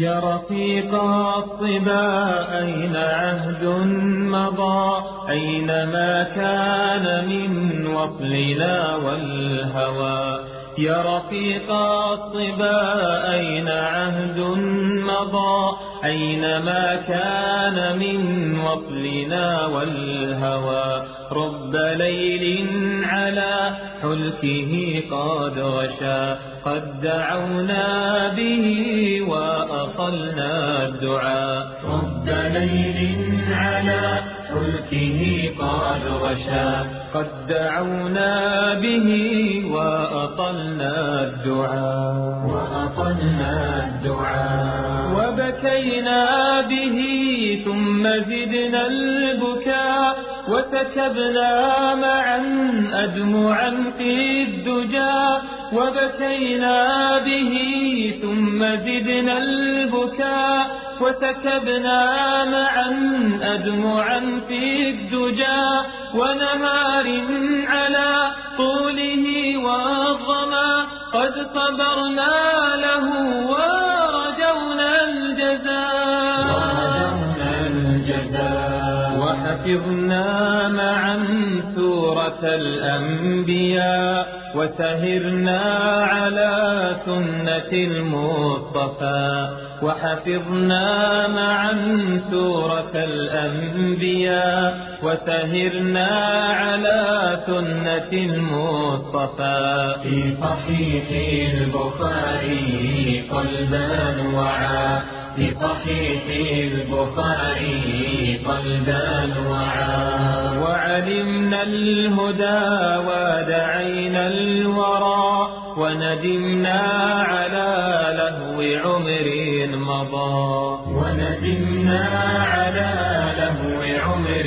يا رفيق الصبا أين عهد مضى؟ أين ما كان من وصلنا والهوى؟ يا رفيق الصبا أين عهد مضى؟ أين ما كان من وصلنا والهوى؟ رب ليل على حلكه قد غشا. قد دعونا به وأطلنا الدعاء. رب ليل على حلكه قد غشا قد دعونا به وأطلنا الدعاء. وأطلنا الدعاء. وبكينا به ثم زدنا البكاء. وسكبنا معا أدمعا في الدجى. وبكينا به ثم زدنا البكاء. وسكبنا معا أدمعا في الدجى. ونهار على طوله والظما قد صبرنا له ورجونا الجزاء. ورجونا الجزاء. وحفظنا معا سورة الأنبياء وسهرنا على سنة المصطفى وحفظنا معا سورة الأنبياء وسهرنا على سنة المصطفى. في صحيح البخاري قلبا وعا في صحيح البخاري قلبا وعا الهدى ودعينا الورى وندمنا على لهو عمر مضى. وندمنا على لهو عمر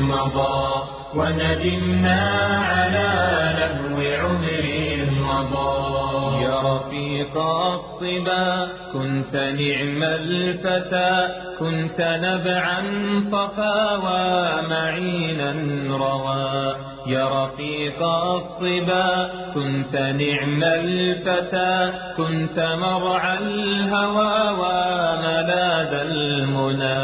مضى. وندمنا على لهو عمر مضى. يا رفيق الصبا كنت نعم الفتى كنت نبعا صفا ومعينا روى. يا رفيق الصبا كنت نعم الفتى كنت مرعى الهوى وملاذ المنى.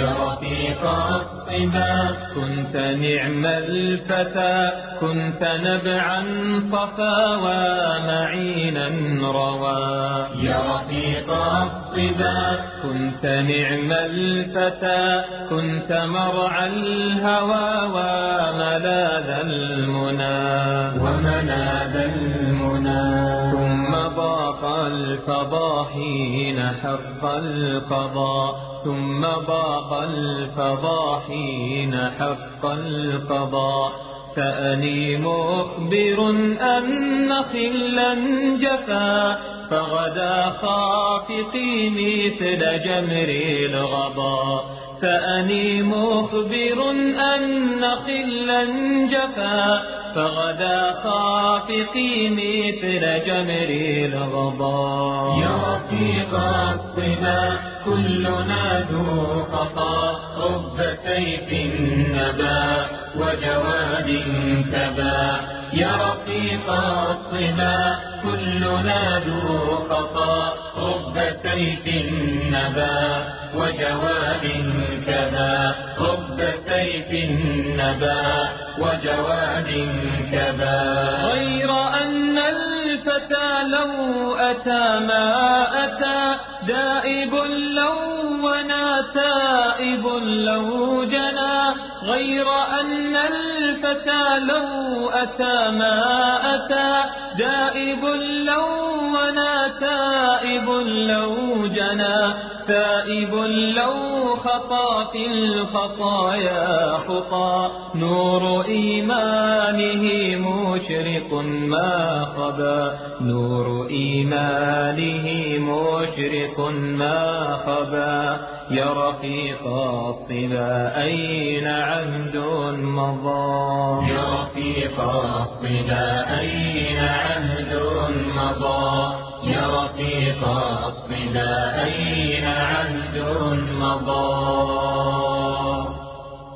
يا رفيق الصبا كنت نعم الفتى كنت نبعا صفا ومعينا روى. يا رفيق الصبا. كنت نعم الفتى كنت مرعى الهوى وملاذ المنى. وملاذ المنى. الفضا حين حق القضاء ثم ضاق الفضا حين حق القضاء. سأني مخبر أن خلا جفا فغدا خافقي مثل جمر الغضا سأني مخبر أن خلا جفا فغدا خافقي مثل جمر الغضا يا رفيق الصبا كلنا ذو خطا رب سيف نبا وجواد كبا. يا رفيق الصبا كلنا ذو خطا رب سيف نبا وجواد كبا. رب سيف نبا وجواد كبا. غير أن الفتى لو أتى ما أتى دائب لو ونا تائب لو جنى. غير أن الفتى لو أتى ما أتى دائب لو ونا تائب لو جنى تائب لو خطى في الخطايا خطى نور إيمانه مشرق ما خبا. نور إيمانه مشرق ما خبا. يا رفيق الصبا أين عهد مضى؟ يا رفيق الصبا أين عهد مضى؟ يا رفيق الصبا أين عهد مضى؟